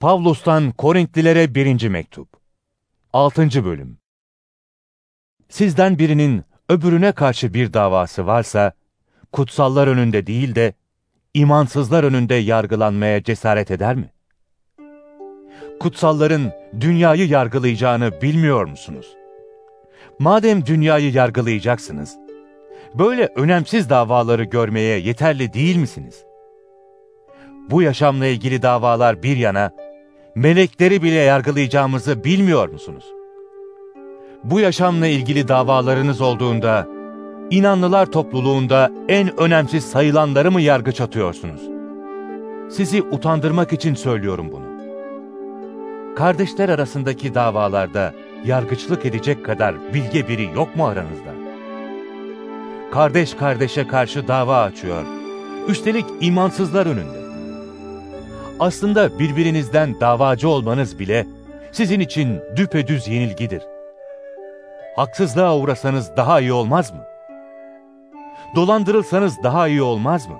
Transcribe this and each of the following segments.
Pavlus'tan Korintlilere 1. Mektup 6. Bölüm Sizden birinin öbürüne karşı bir davası varsa, kutsallar önünde değil de, imansızlar önünde yargılanmaya cesaret eder mi? Kutsalların dünyayı yargılayacağını bilmiyor musunuz? Madem dünyayı yargılayacaksınız, böyle önemsiz davaları görmeye yeterli değil misiniz? Bu yaşamla ilgili davalar bir yana, melekleri bile yargılayacağımızı bilmiyor musunuz? Bu yaşamla ilgili davalarınız olduğunda, inanlılar topluluğunda en önemsiz sayılanları mı yargıç atıyorsunuz? Sizi utandırmak için söylüyorum bunu. Kardeşler arasındaki davalarda yargıçlık edecek kadar bilge biri yok mu aranızda? Kardeş kardeşe karşı dava açıyor. Üstelik imansızlar önünde. Aslında birbirinizden davacı olmanız bile sizin için düpedüz yenilgidir. Haksızlığa uğrasanız daha iyi olmaz mı? Dolandırılsanız daha iyi olmaz mı?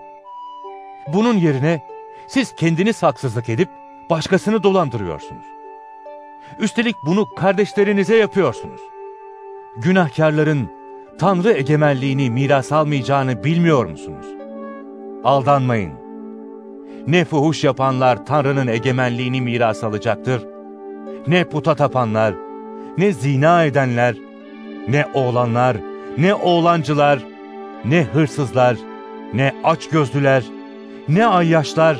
Bunun yerine siz kendiniz haksızlık edip başkasını dolandırıyorsunuz. Üstelik bunu kardeşlerinize yapıyorsunuz. Günahkarların Tanrı egemenliğini miras almayacağını bilmiyor musunuz? Aldanmayın. Ne fuhuş yapanlar Tanrı'nın egemenliğini miras alacaktır, ne puta tapanlar, ne zina edenler, ne oğlanlar, ne oğlancılar, ne hırsızlar, ne açgözlüler, ne ayyaşlar,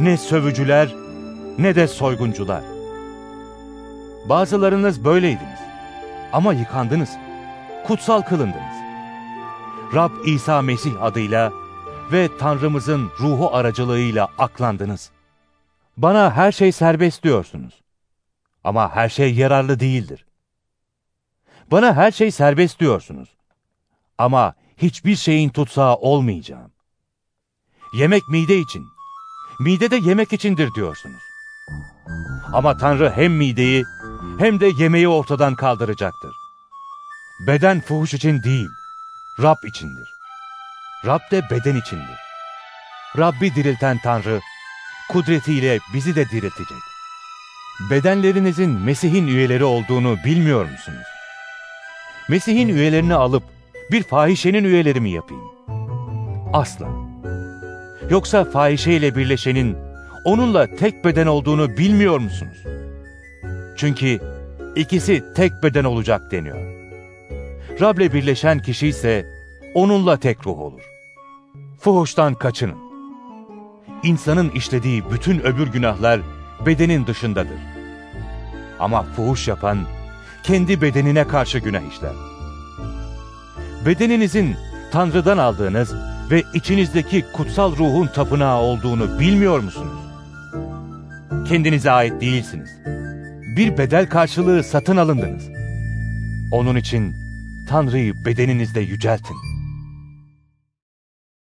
ne sövücüler, ne de soyguncular. Bazılarınız böyleydiniz ama yıkandınız, kutsal kılındınız. Rab İsa Mesih adıyla ve Tanrımızın ruhu aracılığıyla aklandınız. Bana her şey serbest diyorsunuz. Ama her şey yararlı değildir. Bana her şey serbest diyorsunuz. Ama hiçbir şeyin tutsağı olmayacağım. Yemek mide için, mide de yemek içindir diyorsunuz. Ama Tanrı hem mideyi hem de yemeği ortadan kaldıracaktır. Beden fuhuş için değil, Rab içindir. Rab de beden içindir. Rabbi dirilten Tanrı, kudretiyle bizi de diriltecek. Bedenlerinizin Mesih'in üyeleri olduğunu bilmiyor musunuz? Mesih'in üyelerini alıp bir fahişenin üyeleri mi yapayım? Asla. Yoksa fahişeyle birleşenin onunla tek beden olduğunu bilmiyor musunuz? Çünkü ikisi tek beden olacak deniyor. Rab'le birleşen kişi ise onunla tek ruh olur. Fuhuştan kaçının. İnsanın işlediği bütün öbür günahlar bedenin dışındadır. Ama fuhuş yapan kendi bedenine karşı günah işler. Bedeninizin Tanrı'dan aldığınız ve içinizdeki kutsal ruhun tapınağı olduğunu bilmiyor musunuz? Kendinize ait değilsiniz. Bir bedel karşılığı satın alındınız. Onun için Tanrı'yı bedeninizde yüceltin.